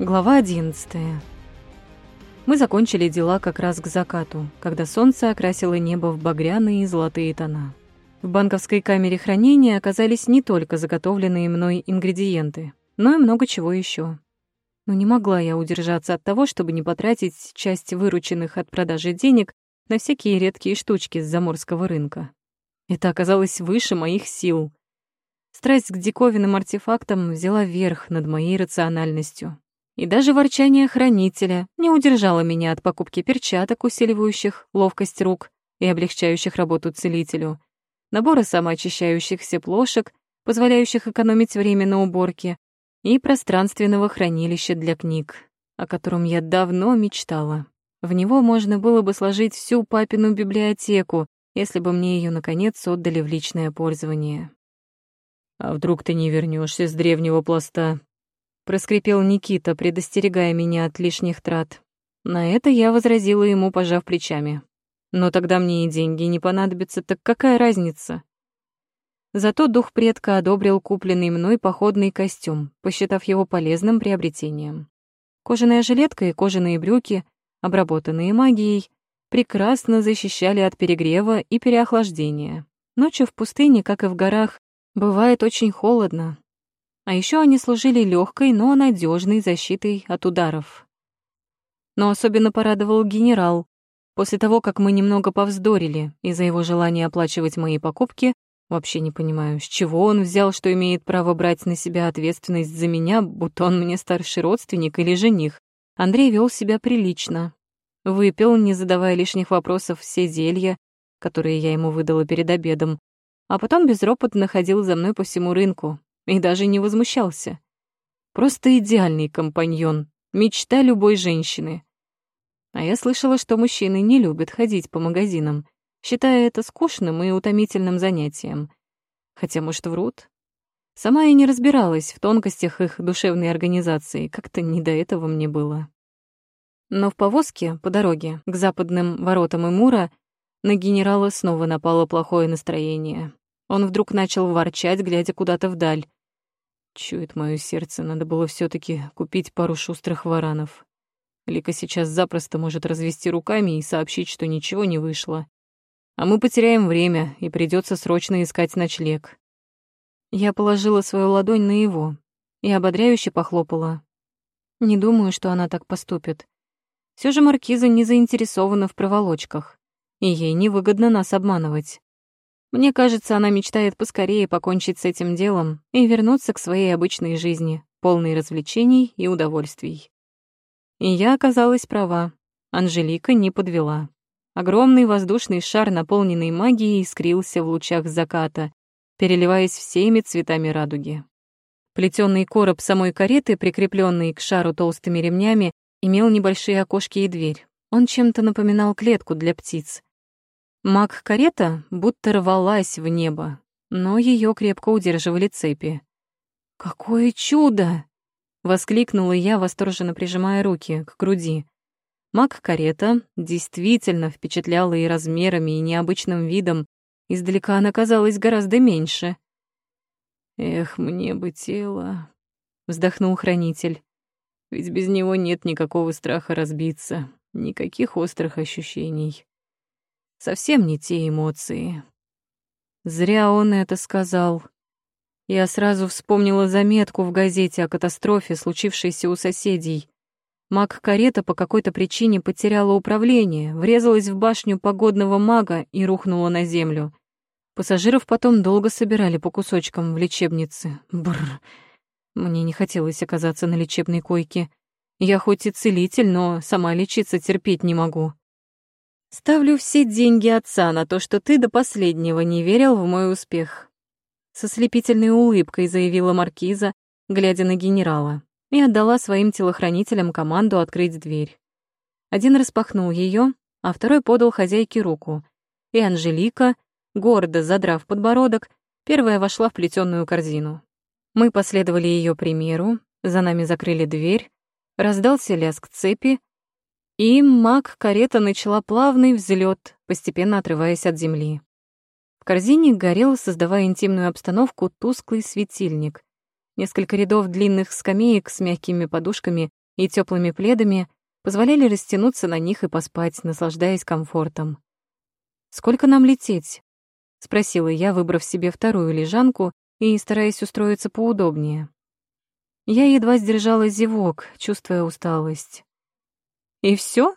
Глава 11. Мы закончили дела как раз к закату, когда солнце окрасило небо в багряные и золотые тона. В банковской камере хранения оказались не только заготовленные мной ингредиенты, но и много чего еще. Но не могла я удержаться от того, чтобы не потратить часть вырученных от продажи денег на всякие редкие штучки с заморского рынка. Это оказалось выше моих сил. Страсть к диковинным артефактам взяла верх над моей рациональностью. И даже ворчание хранителя не удержало меня от покупки перчаток, усиливающих ловкость рук и облегчающих работу целителю, набора самоочищающихся плошек, позволяющих экономить время на уборке, и пространственного хранилища для книг, о котором я давно мечтала. В него можно было бы сложить всю папину библиотеку, если бы мне ее наконец отдали в личное пользование. «А вдруг ты не вернешься с древнего пласта?» Проскрипел Никита, предостерегая меня от лишних трат. На это я возразила ему, пожав плечами. Но тогда мне и деньги не понадобятся, так какая разница? Зато дух предка одобрил купленный мной походный костюм, посчитав его полезным приобретением. Кожаная жилетка и кожаные брюки, обработанные магией, прекрасно защищали от перегрева и переохлаждения. Ночью в пустыне, как и в горах, бывает очень холодно, а еще они служили легкой, но надежной защитой от ударов. Но особенно порадовал генерал. После того, как мы немного повздорили из-за его желания оплачивать мои покупки, вообще не понимаю, с чего он взял, что имеет право брать на себя ответственность за меня, будто он мне старший родственник или жених. Андрей вел себя прилично. Выпил, не задавая лишних вопросов, все зелья, которые я ему выдала перед обедом, а потом безропотно ходил за мной по всему рынку, и даже не возмущался. Просто идеальный компаньон, мечта любой женщины. А я слышала, что мужчины не любят ходить по магазинам, считая это скучным и утомительным занятием. Хотя, может, врут? Сама я не разбиралась в тонкостях их душевной организации, как-то не до этого мне было. Но в повозке, по дороге, к западным воротам Имура, на генерала снова напало плохое настроение. Он вдруг начал ворчать, глядя куда-то вдаль. Чует мое сердце, надо было все таки купить пару шустрых варанов. Лика сейчас запросто может развести руками и сообщить, что ничего не вышло. А мы потеряем время, и придется срочно искать ночлег. Я положила свою ладонь на его и ободряюще похлопала. Не думаю, что она так поступит. Все же маркиза не заинтересована в проволочках, и ей невыгодно нас обманывать. Мне кажется, она мечтает поскорее покончить с этим делом и вернуться к своей обычной жизни, полной развлечений и удовольствий. И я оказалась права. Анжелика не подвела. Огромный воздушный шар, наполненный магией, искрился в лучах заката, переливаясь всеми цветами радуги. Плетёный короб самой кареты, прикрепленный к шару толстыми ремнями, имел небольшие окошки и дверь. Он чем-то напоминал клетку для птиц. Маг-карета будто рвалась в небо, но ее крепко удерживали цепи. «Какое чудо!» — воскликнула я, восторженно прижимая руки к груди. Маг-карета действительно впечатляла и размерами, и необычным видом. Издалека она казалась гораздо меньше. «Эх, мне бы тело!» — вздохнул хранитель. «Ведь без него нет никакого страха разбиться, никаких острых ощущений». Совсем не те эмоции. Зря он это сказал. Я сразу вспомнила заметку в газете о катастрофе, случившейся у соседей. Маг-карета по какой-то причине потеряла управление, врезалась в башню погодного мага и рухнула на землю. Пассажиров потом долго собирали по кусочкам в лечебнице. Бррр. Мне не хотелось оказаться на лечебной койке. Я хоть и целитель, но сама лечиться терпеть не могу. Ставлю все деньги отца на то, что ты до последнего не верил в мой успех. Со слепительной улыбкой заявила маркиза, глядя на генерала, и отдала своим телохранителям команду открыть дверь. Один распахнул ее, а второй подал хозяйке руку. И Анжелика, гордо задрав подбородок, первая вошла в плетённую корзину. Мы последовали ее примеру, за нами закрыли дверь, раздался лязг цепи, и маг-карета начала плавный взлет, постепенно отрываясь от земли. В корзине горел, создавая интимную обстановку, тусклый светильник. Несколько рядов длинных скамеек с мягкими подушками и теплыми пледами позволяли растянуться на них и поспать, наслаждаясь комфортом. «Сколько нам лететь?» — спросила я, выбрав себе вторую лежанку и стараясь устроиться поудобнее. Я едва сдержала зевок, чувствуя усталость. «И все?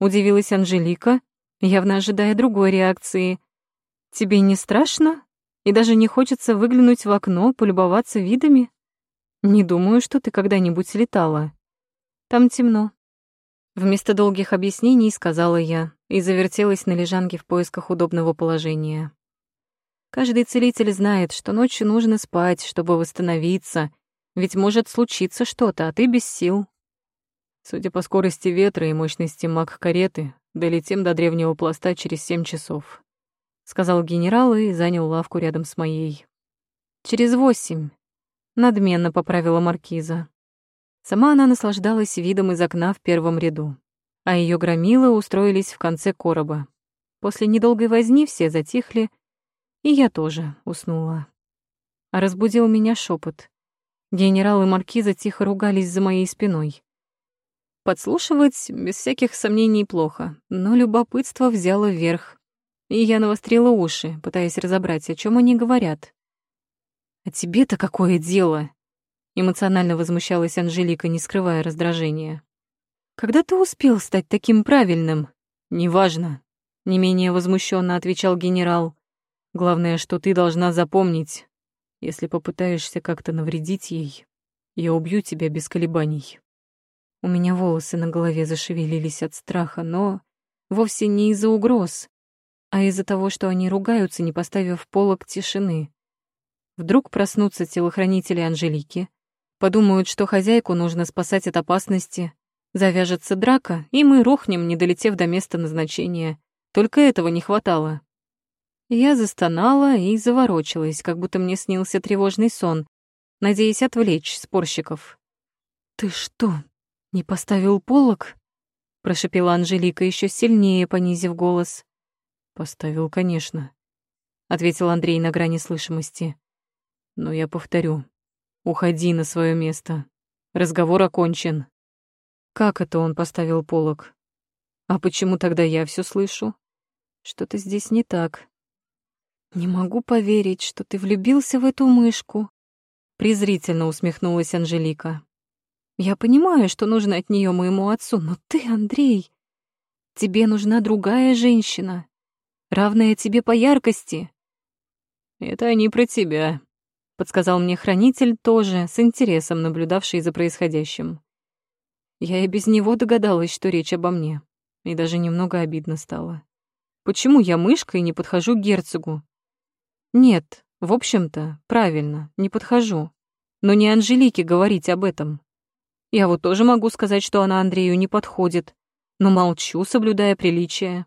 удивилась Анжелика, явно ожидая другой реакции. «Тебе не страшно? И даже не хочется выглянуть в окно, полюбоваться видами? Не думаю, что ты когда-нибудь летала. Там темно». Вместо долгих объяснений сказала я и завертелась на лежанке в поисках удобного положения. Каждый целитель знает, что ночью нужно спать, чтобы восстановиться, ведь может случиться что-то, а ты без сил. Судя по скорости ветра и мощности маг-кареты, долетим до древнего пласта через семь часов», — сказал генерал и занял лавку рядом с моей. «Через восемь», — надменно поправила маркиза. Сама она наслаждалась видом из окна в первом ряду, а ее громилы устроились в конце короба. После недолгой возни все затихли, и я тоже уснула. А разбудил меня шепот. Генерал и маркиза тихо ругались за моей спиной. Подслушивать, без всяких сомнений, плохо, но любопытство взяло вверх. И я навострила уши, пытаясь разобрать, о чем они говорят. «А тебе-то какое дело?» Эмоционально возмущалась Анжелика, не скрывая раздражения. «Когда ты успел стать таким правильным?» «Неважно», — не менее возмущенно отвечал генерал. «Главное, что ты должна запомнить. Если попытаешься как-то навредить ей, я убью тебя без колебаний». У меня волосы на голове зашевелились от страха, но вовсе не из-за угроз, а из-за того, что они ругаются, не поставив полок тишины. Вдруг проснутся телохранители Анжелики, подумают, что хозяйку нужно спасать от опасности, завяжется драка, и мы рухнем, не долетев до места назначения. Только этого не хватало. Я застонала и заворочилась, как будто мне снился тревожный сон, надеясь отвлечь спорщиков. «Ты что, «Не поставил полок?» — прошипела Анжелика, еще сильнее понизив голос. «Поставил, конечно», — ответил Андрей на грани слышимости. «Но я повторю. Уходи на свое место. Разговор окончен». «Как это он поставил полок? А почему тогда я все слышу? Что-то здесь не так». «Не могу поверить, что ты влюбился в эту мышку», — презрительно усмехнулась Анжелика. Я понимаю, что нужно от нее моему отцу, но ты, Андрей, тебе нужна другая женщина, равная тебе по яркости. Это они про тебя, подсказал мне хранитель, тоже с интересом наблюдавший за происходящим. Я и без него догадалась, что речь обо мне, и даже немного обидно стало. Почему я мышка и не подхожу к герцогу? Нет, в общем-то, правильно, не подхожу. Но не Анжелике говорить об этом. Я вот тоже могу сказать, что она Андрею не подходит, но молчу, соблюдая приличие.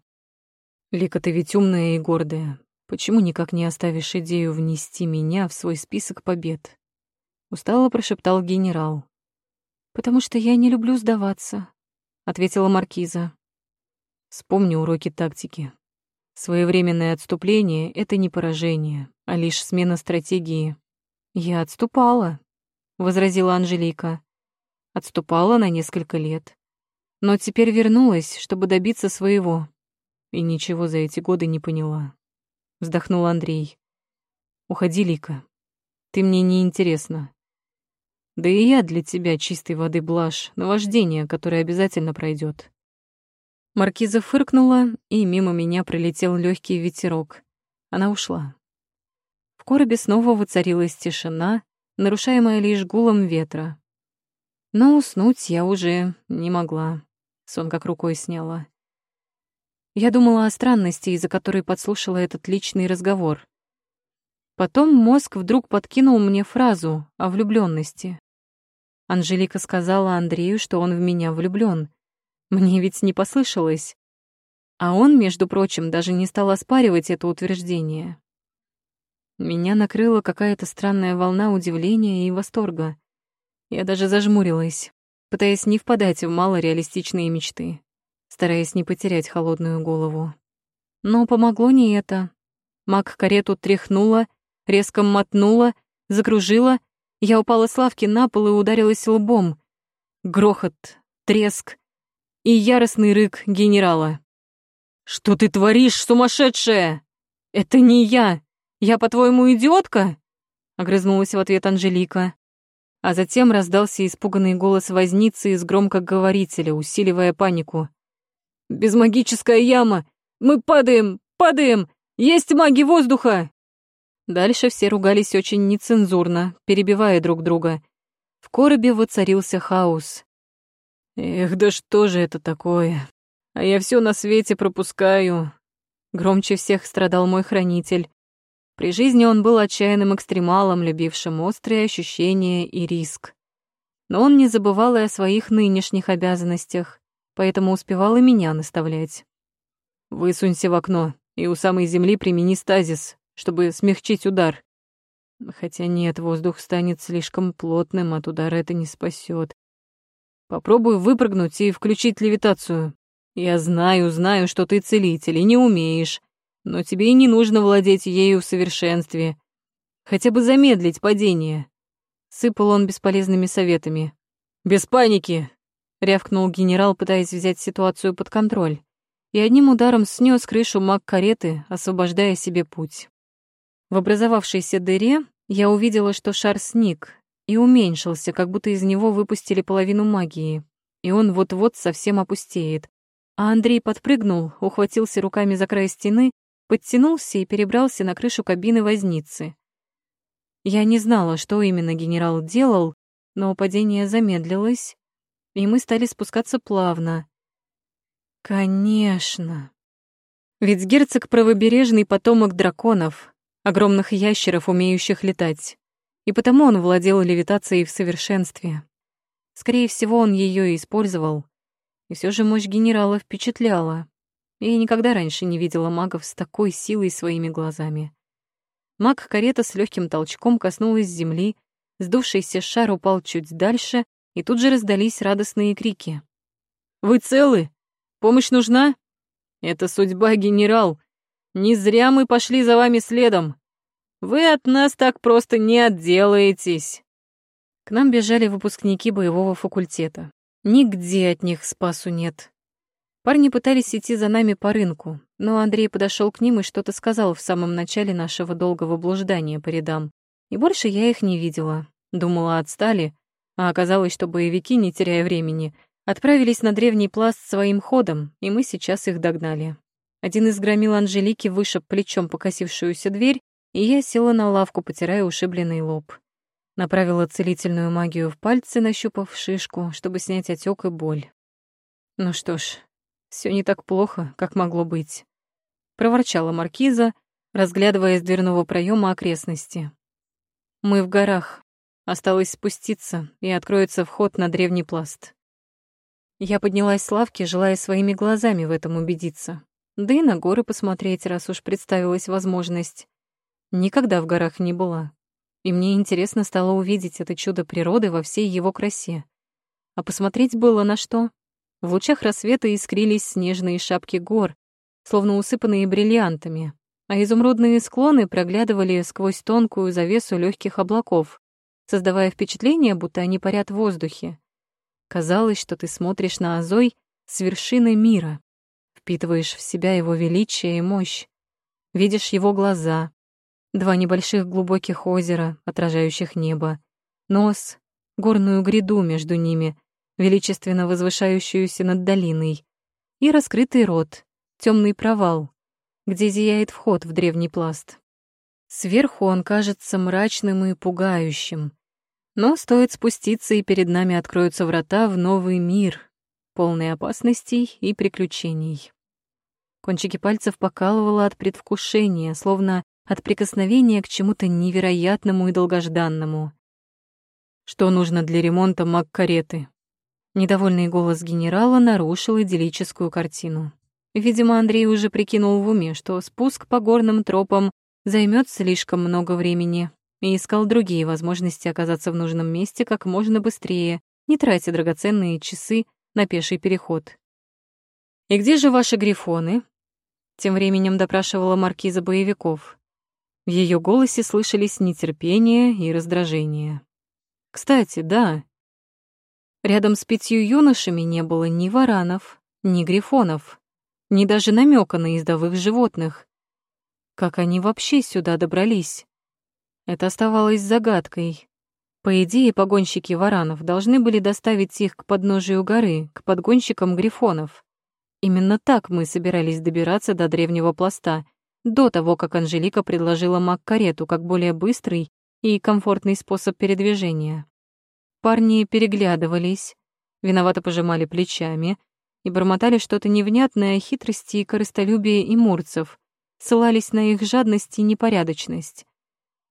Лика, ты ведь умная и гордая. Почему никак не оставишь идею внести меня в свой список побед? Устало прошептал генерал. Потому что я не люблю сдаваться, ответила маркиза. Вспомни уроки тактики. Своевременное отступление — это не поражение, а лишь смена стратегии. «Я отступала», — возразила Анжелика. Отступала на несколько лет. Но теперь вернулась, чтобы добиться своего. И ничего за эти годы не поняла. Вздохнул Андрей. Уходи, Лика. Ты мне не интересна. Да и я для тебя чистой воды блажь, наваждение, которое обязательно пройдет. Маркиза фыркнула, и мимо меня пролетел легкий ветерок. Она ушла. В коробе снова воцарилась тишина, нарушаемая лишь гулом ветра, но уснуть я уже не могла. Сон как рукой сняла. Я думала о странности, из-за которой подслушала этот личный разговор. Потом мозг вдруг подкинул мне фразу о влюбленности. Анжелика сказала Андрею, что он в меня влюблен. Мне ведь не послышалось. А он, между прочим, даже не стал оспаривать это утверждение. Меня накрыла какая-то странная волна удивления и восторга. Я даже зажмурилась, пытаясь не впадать в малореалистичные мечты, стараясь не потерять холодную голову. Но помогло не это. Маг карету тряхнула, резко мотнула, закружила. Я упала с лавки на пол и ударилась лбом. грохот, треск и яростный рык генерала. «Что ты творишь, сумасшедшая? Это не я! Я, по-твоему, идиотка?» Огрызнулась в ответ Анжелика. А затем раздался испуганный голос возницы из громкоговорителя, усиливая панику. «Безмагическая яма! Мы падаем! Падаем! Есть маги воздуха!» Дальше все ругались очень нецензурно, перебивая друг друга. В коробе воцарился хаос. «Эх, да что же это такое? А я все на свете пропускаю!» Громче всех страдал мой хранитель. При жизни он был отчаянным экстремалом, любившим острые ощущения и риск. Но он не забывал и о своих нынешних обязанностях, поэтому успевал и меня наставлять. «Высунься в окно и у самой земли примени стазис, чтобы смягчить удар. Хотя нет, воздух станет слишком плотным, от удара это не спасет. Попробую выпрыгнуть и включить левитацию. Я знаю, знаю, что ты целитель и не умеешь, но тебе и не нужно владеть ею в совершенстве. Хотя бы замедлить падение. Сыпал он бесполезными советами. «Без паники!» — рявкнул генерал, пытаясь взять ситуацию под контроль. И одним ударом снес крышу маг кареты, освобождая себе путь. В образовавшейся дыре я увидела, что шар сник и уменьшился, как будто из него выпустили половину магии, и он вот-вот совсем опустеет. А Андрей подпрыгнул, ухватился руками за край стены подтянулся и перебрался на крышу кабины возницы. Я не знала, что именно генерал делал, но падение замедлилось, и мы стали спускаться плавно. Конечно. Ведь герцог — правобережный потомок драконов, огромных ящеров, умеющих летать, и потому он владел левитацией в совершенстве. Скорее всего, он ее использовал, и все же мощь генерала впечатляла. Я никогда раньше не видела магов с такой силой своими глазами. Маг-карета с легким толчком коснулась земли, сдувшийся шар упал чуть дальше, и тут же раздались радостные крики. «Вы целы? Помощь нужна? Это судьба, генерал. Не зря мы пошли за вами следом. Вы от нас так просто не отделаетесь». К нам бежали выпускники боевого факультета. Нигде от них спасу нет. Парни пытались идти за нами по рынку, но Андрей подошел к ним и что-то сказал в самом начале нашего долгого блуждания по рядам. И больше я их не видела. Думала, отстали, а оказалось, что боевики, не теряя времени, отправились на древний пласт своим ходом, и мы сейчас их догнали. Один из громил Анжелики вышиб плечом покосившуюся дверь, и я села на лавку, потирая ушибленный лоб. Направила целительную магию в пальцы, нащупав шишку, чтобы снять отек и боль. Ну что ж, все не так плохо, как могло быть. Проворчала маркиза, разглядывая из дверного проема окрестности. Мы в горах. Осталось спуститься, и откроется вход на древний пласт. Я поднялась с лавки, желая своими глазами в этом убедиться. Да и на горы посмотреть, раз уж представилась возможность. Никогда в горах не была. И мне интересно стало увидеть это чудо природы во всей его красе. А посмотреть было на что? В лучах рассвета искрились снежные шапки гор, словно усыпанные бриллиантами, а изумрудные склоны проглядывали сквозь тонкую завесу легких облаков, создавая впечатление, будто они парят в воздухе. Казалось, что ты смотришь на Азой с вершины мира, впитываешь в себя его величие и мощь, видишь его глаза, два небольших глубоких озера, отражающих небо, нос, горную гряду между ними, величественно возвышающуюся над долиной, и раскрытый рот, темный провал, где зияет вход в древний пласт. Сверху он кажется мрачным и пугающим, но стоит спуститься, и перед нами откроются врата в новый мир, полный опасностей и приключений. Кончики пальцев покалывало от предвкушения, словно от прикосновения к чему-то невероятному и долгожданному. Что нужно для ремонта маг-кареты? Недовольный голос генерала нарушил идиллическую картину. Видимо, Андрей уже прикинул в уме, что спуск по горным тропам займет слишком много времени, и искал другие возможности оказаться в нужном месте как можно быстрее, не тратя драгоценные часы на пеший переход. «И где же ваши грифоны?» Тем временем допрашивала маркиза боевиков. В ее голосе слышались нетерпение и раздражение. «Кстати, да, Рядом с пятью юношами не было ни варанов, ни грифонов, ни даже намека на ездовых животных. Как они вообще сюда добрались? Это оставалось загадкой. По идее, погонщики варанов должны были доставить их к подножию горы, к подгонщикам грифонов. Именно так мы собирались добираться до древнего пласта, до того, как Анжелика предложила маг-карету как более быстрый и комфортный способ передвижения. Парни переглядывались, виновато пожимали плечами и бормотали что-то невнятное о хитрости и корыстолюбии имурцев, ссылались на их жадность и непорядочность.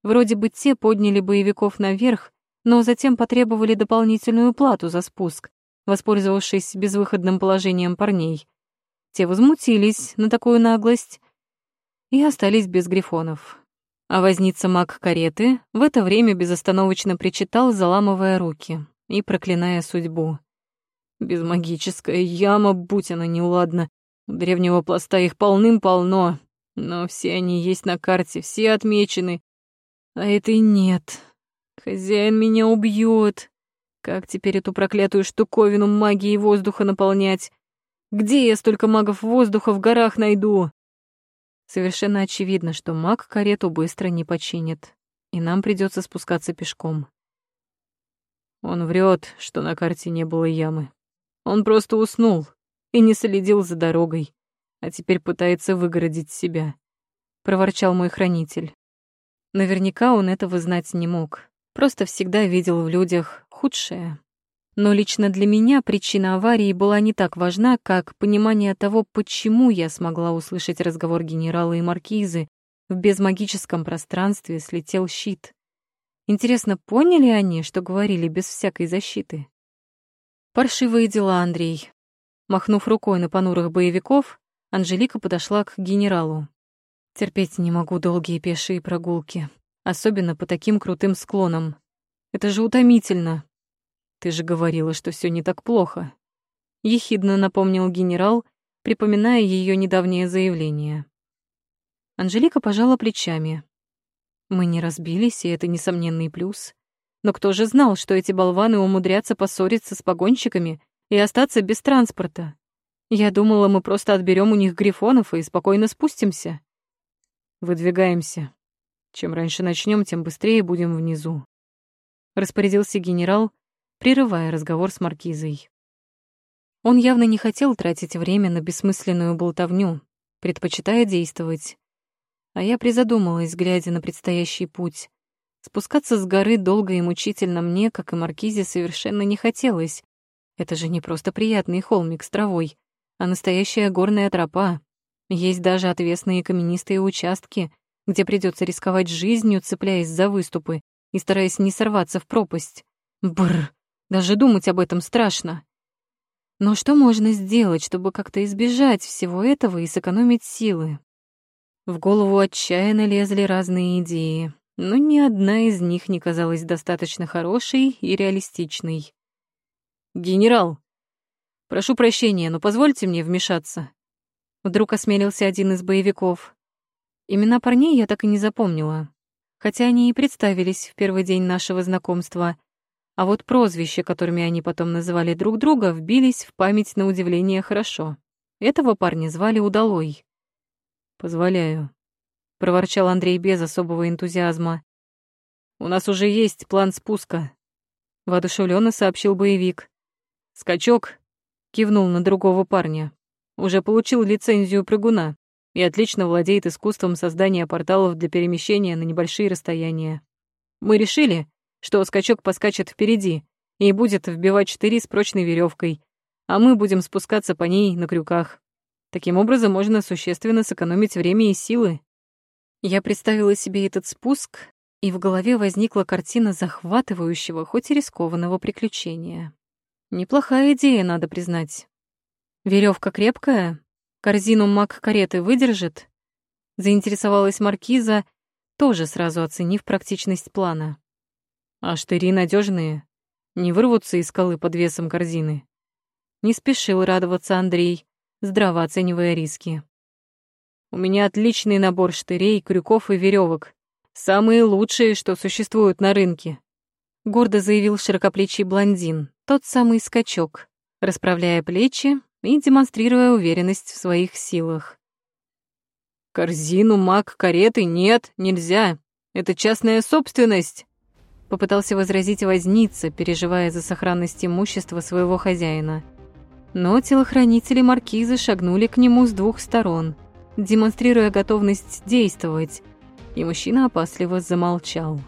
Вроде бы те подняли боевиков наверх, но затем потребовали дополнительную плату за спуск, воспользовавшись безвыходным положением парней. Те возмутились на такую наглость и остались без грифонов. А возница маг кареты в это время безостановочно причитал, заламывая руки и проклиная судьбу. Безмагическая яма, будь она неладна. У древнего пласта их полным-полно, но все они есть на карте, все отмечены. А этой нет. Хозяин меня убьет. Как теперь эту проклятую штуковину магии воздуха наполнять? Где я столько магов воздуха в горах найду? Совершенно очевидно, что маг карету быстро не починит, и нам придется спускаться пешком. Он врет, что на карте не было ямы. Он просто уснул и не следил за дорогой, а теперь пытается выгородить себя, проворчал мой хранитель. Наверняка он этого знать не мог, просто всегда видел в людях худшее. Но лично для меня причина аварии была не так важна, как понимание того, почему я смогла услышать разговор генерала и маркизы. В безмагическом пространстве слетел щит. Интересно, поняли они, что говорили без всякой защиты? Паршивые дела, Андрей. Махнув рукой на понурых боевиков, Анжелика подошла к генералу. Терпеть не могу долгие пешие прогулки, особенно по таким крутым склонам. Это же утомительно. Ты же говорила, что все не так плохо. Ехидно напомнил генерал, припоминая ее недавнее заявление. Анжелика пожала плечами. Мы не разбились, и это несомненный плюс. Но кто же знал, что эти болваны умудрятся поссориться с погонщиками и остаться без транспорта? Я думала, мы просто отберем у них грифонов и спокойно спустимся. Выдвигаемся. Чем раньше начнем, тем быстрее будем внизу. Распорядился генерал, прерывая разговор с маркизой. Он явно не хотел тратить время на бессмысленную болтовню, предпочитая действовать. А я призадумалась, глядя на предстоящий путь. Спускаться с горы долго и мучительно мне, как и маркизе, совершенно не хотелось. Это же не просто приятный холмик с травой, а настоящая горная тропа. Есть даже отвесные каменистые участки, где придется рисковать жизнью, цепляясь за выступы и стараясь не сорваться в пропасть. Бррр, даже думать об этом страшно. Но что можно сделать, чтобы как-то избежать всего этого и сэкономить силы? В голову отчаянно лезли разные идеи, но ни одна из них не казалась достаточно хорошей и реалистичной. «Генерал, прошу прощения, но позвольте мне вмешаться». Вдруг осмелился один из боевиков. Имена парней я так и не запомнила, хотя они и представились в первый день нашего знакомства — а вот прозвища, которыми они потом называли друг друга, вбились в память на удивление хорошо. Этого парня звали Удалой. «Позволяю», — проворчал Андрей без особого энтузиазма. «У нас уже есть план спуска», — воодушевленно сообщил боевик. «Скачок», — кивнул на другого парня. «Уже получил лицензию прыгуна и отлично владеет искусством создания порталов для перемещения на небольшие расстояния. Мы решили, что скачок поскачет впереди и будет вбивать штыри с прочной веревкой, а мы будем спускаться по ней на крюках. Таким образом можно существенно сэкономить время и силы. Я представила себе этот спуск, и в голове возникла картина захватывающего, хоть и рискованного приключения. Неплохая идея, надо признать. Веревка крепкая? Корзину маг кареты выдержит? Заинтересовалась маркиза, тоже сразу оценив практичность плана. А штыри надежные, не вырвутся из скалы под весом корзины. Не спешил радоваться Андрей, здраво оценивая риски. У меня отличный набор штырей, крюков и веревок, самые лучшие, что существуют на рынке. гордо заявил широкоплечий блондин, тот самый скачок, расправляя плечи и демонстрируя уверенность в своих силах. «Корзину, маг, кареты нет, нельзя. Это частная собственность!» Попытался возразить возница, переживая за сохранность имущества своего хозяина. Но телохранители маркиза шагнули к нему с двух сторон, демонстрируя готовность действовать, и мужчина опасливо замолчал.